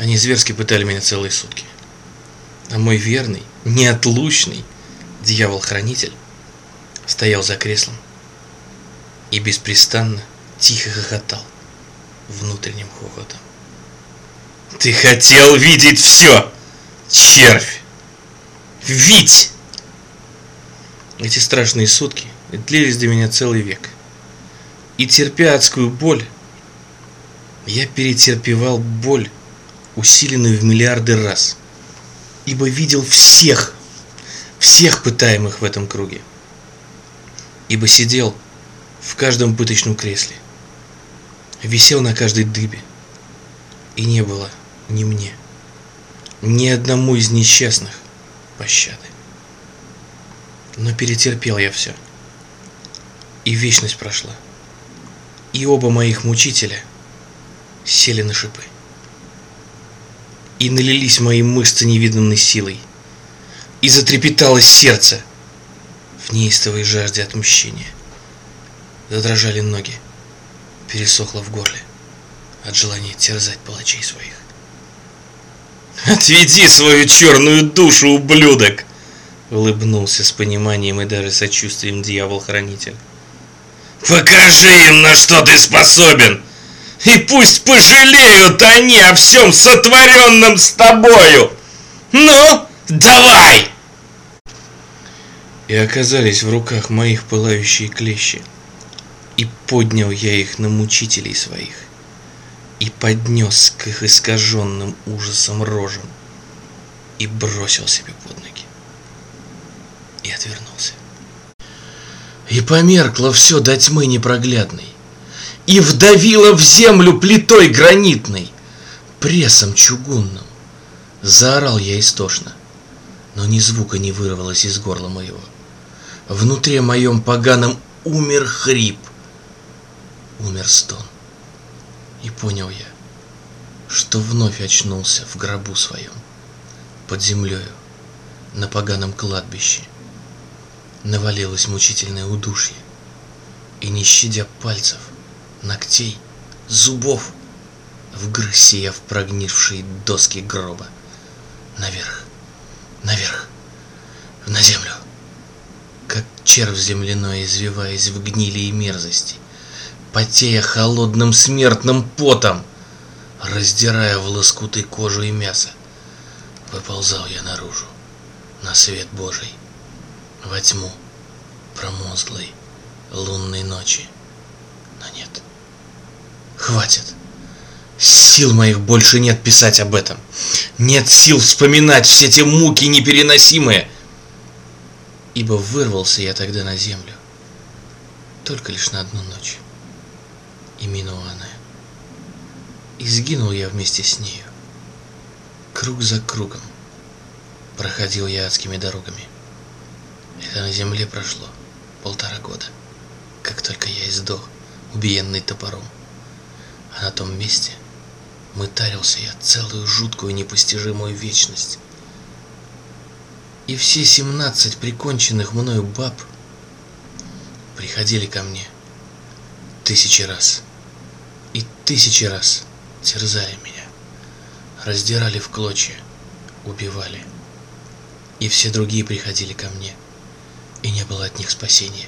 Они зверски пытали меня целые сутки. А мой верный, неотлучный дьявол-хранитель стоял за креслом и беспрестанно тихо хохотал внутренним хохотом. Ты хотел видеть все, червь! Вить! Эти страшные сутки длились для меня целый век. И терпя адскую боль, я перетерпевал боль, усиленную в миллиарды раз, ибо видел всех, всех пытаемых в этом круге, ибо сидел в каждом пыточном кресле, висел на каждой дыбе, и не было ни мне, ни одному из несчастных пощады. Но перетерпел я все, и вечность прошла, и оба моих мучителя сели на шипы, и налились мои мышцы невиданной силой, и затрепеталось сердце в неистовой жажде отмщения. Задрожали ноги, пересохло в горле от желания терзать палачей своих. «Отведи свою черную душу, ублюдок!» Улыбнулся с пониманием и даже сочувствием дьявол-хранитель. «Покажи им, на что ты способен! И пусть пожалеют они о всем сотворенном с тобою! Ну, давай!» И оказались в руках моих пылающие клещи, и поднял я их на мучителей своих и поднес к их искаженным ужасом рожам и бросил себе под ноги и отвернулся. И померкло все до тьмы непроглядной, и вдавило в землю плитой гранитной, прессом чугунным. Заорал я истошно, но ни звука не вырвалось из горла моего. Внутри моем поганом умер хрип, умер стон. И понял я, что вновь очнулся в гробу своем, под землею, на поганом кладбище. Навалилось мучительное удушье, и не щадя пальцев, ногтей, зубов, вгрызся я в прогнившие доски гроба. Наверх, наверх, на землю, как червь земляной, извиваясь в гнили и мерзости — потея холодным смертным потом, раздирая в лоскуты кожу и мясо. Выползал я наружу, на свет Божий, во тьму промозглой лунной ночи. Но нет, хватит. Сил моих больше нет писать об этом. Нет сил вспоминать все те муки непереносимые. Ибо вырвался я тогда на землю. Только лишь на одну ночь и минула она. И сгинул я вместе с нею. Круг за кругом проходил я адскими дорогами. Это на земле прошло полтора года, как только я издох, убиенный топором. А на том месте мытарился я целую жуткую непостижимую вечность. И все семнадцать приконченных мною баб приходили ко мне тысячи раз и тысячи раз терзали меня, раздирали в клочья, убивали. И все другие приходили ко мне, и не было от них спасения.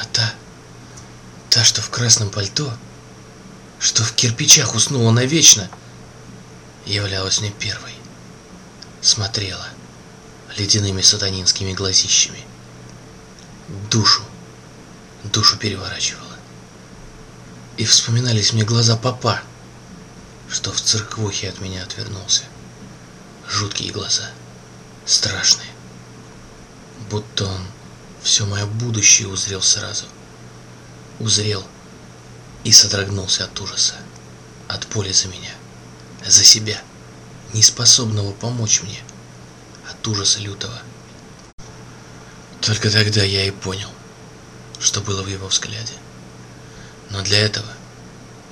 А та, та, что в красном пальто, что в кирпичах уснула навечно, являлась мне первой. Смотрела ледяными сатанинскими глазищами. Душу, душу переворачивала и вспоминались мне глаза папа, что в церквухе от меня отвернулся. Жуткие глаза, страшные, будто он все мое будущее узрел сразу. Узрел и содрогнулся от ужаса, от поля за меня, за себя, неспособного помочь мне, от ужаса лютого. Только тогда я и понял, что было в его взгляде. Но для этого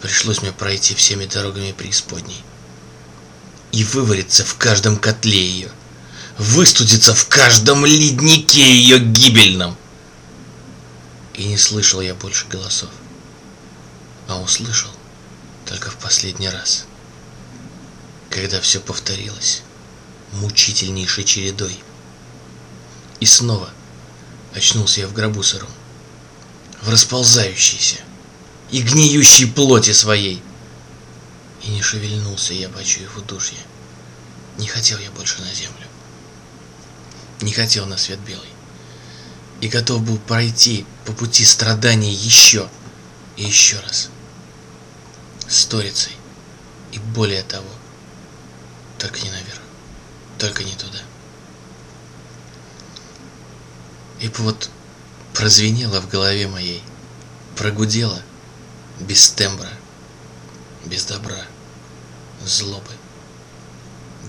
пришлось мне пройти всеми дорогами преисподней и вывариться в каждом котле ее, выстудиться в каждом леднике ее гибельном. И не слышал я больше голосов, а услышал только в последний раз. когда все повторилось мучительнейшей чередой. И снова очнулся я в гробу сыром, в расползающейся и гниющей плоти своей. И не шевельнулся я, почуяв удушье. Не хотел я больше на землю. Не хотел на свет белый. И готов был пройти по пути страданий еще и еще раз. Сторицей и более того. Только не наверх. Только не туда. И вот прозвенело в голове моей, прогудело без тембра, без добра, злобы,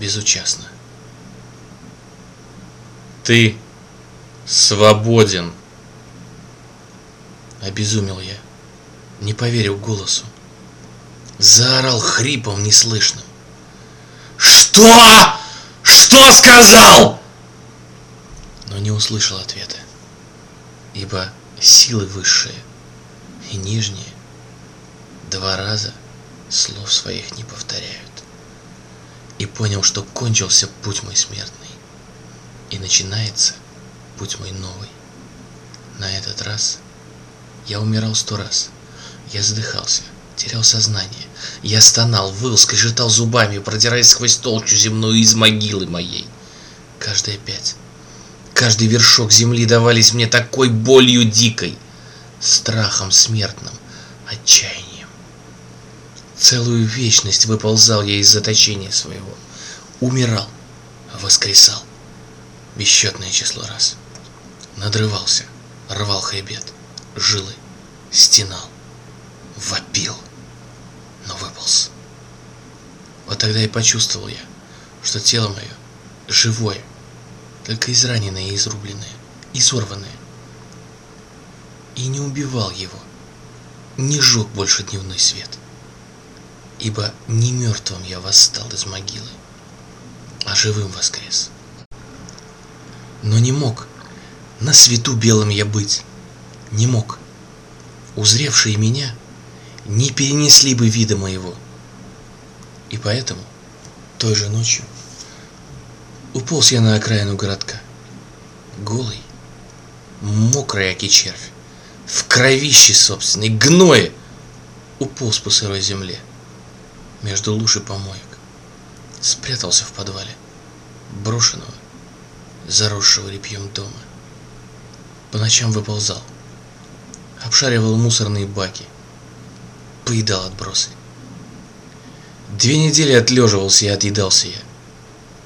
безучастно. Ты свободен. Обезумел я, не поверил голосу. Заорал хрипом неслышным. Что? Что сказал? Но не услышал ответа, ибо силы высшие и нижние два раза слов своих не повторяют. И понял, что кончился путь мой смертный, и начинается путь мой новый. На этот раз я умирал сто раз, я задыхался, терял сознание. Я стонал, выл, скрежетал зубами, продираясь сквозь толщу земную из могилы моей. Каждая пять, каждый вершок земли давались мне такой болью дикой, страхом смертным, отчаянием. Целую вечность выползал я из заточения своего. Умирал, воскресал. Бесчетное число раз. Надрывался, рвал хребет, жилы, стенал, вопил но выполз. Вот тогда и почувствовал я, что тело мое живое, только израненное и изрубленное, изорванное. И не убивал его, не жег больше дневной свет, ибо не мертвым я восстал из могилы, а живым воскрес. Но не мог на свету белым я быть, не мог. Узревшие меня — не перенесли бы вида моего. И поэтому той же ночью уполз я на окраину городка, голый, мокрый аки червь, в кровище собственной, гное, уполз по сырой земле, между луж и помоек, спрятался в подвале, брошенного, заросшего репьем дома. По ночам выползал, обшаривал мусорные баки, поедал отбросы. Две недели отлеживался и отъедался я,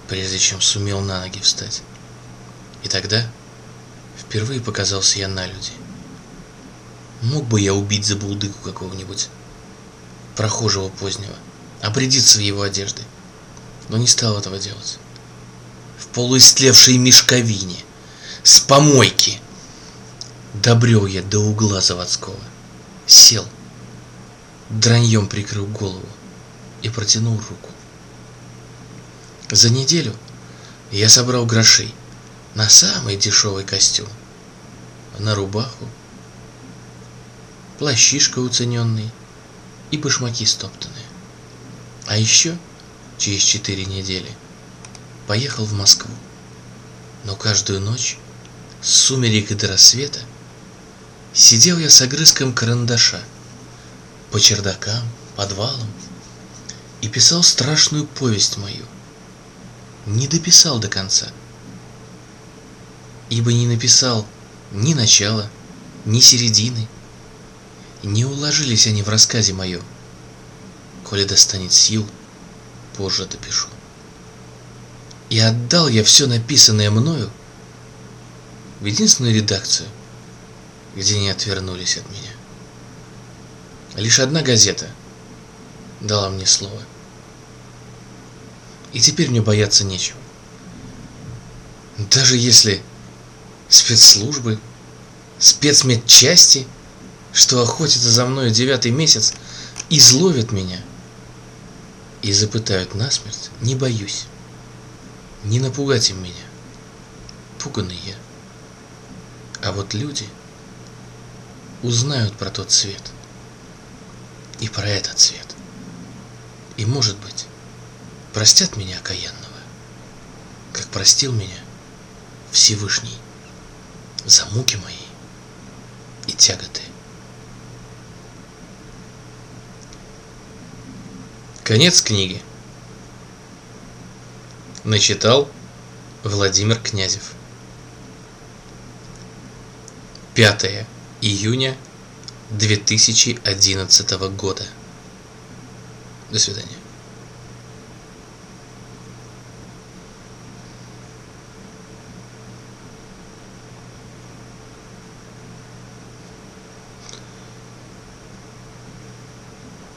прежде чем сумел на ноги встать. И тогда впервые показался я на люди. Мог бы я убить за булдыку какого-нибудь прохожего позднего, обрядиться в его одежды, но не стал этого делать. В полуистлевшей мешковине, с помойки, добрел я до угла заводского, сел – драньем прикрыл голову и протянул руку. За неделю я собрал грошей на самый дешевый костюм, на рубаху, плащишка уцененный и башмаки стоптанные. А еще через четыре недели поехал в Москву. Но каждую ночь с сумерек и до рассвета сидел я с огрызком карандаша – по чердакам, подвалам и писал страшную повесть мою. Не дописал до конца, ибо не написал ни начала, ни середины. Не уложились они в рассказе мою. Коли достанет сил, позже допишу. И отдал я все написанное мною в единственную редакцию, где не отвернулись от меня. Лишь одна газета дала мне слово. И теперь мне бояться нечего. Даже если спецслужбы, спецмедчасти, что охотятся за мною девятый месяц, изловят меня и запытают насмерть, не боюсь. Не напугать им меня. Пуганный я. А вот люди узнают про тот свет – и про этот цвет. И может быть, простят меня окаянного, как простил меня Всевышний за муки мои и тяготы. Конец книги. Начитал Владимир Князев. 5 июня 2011 года. До свидания.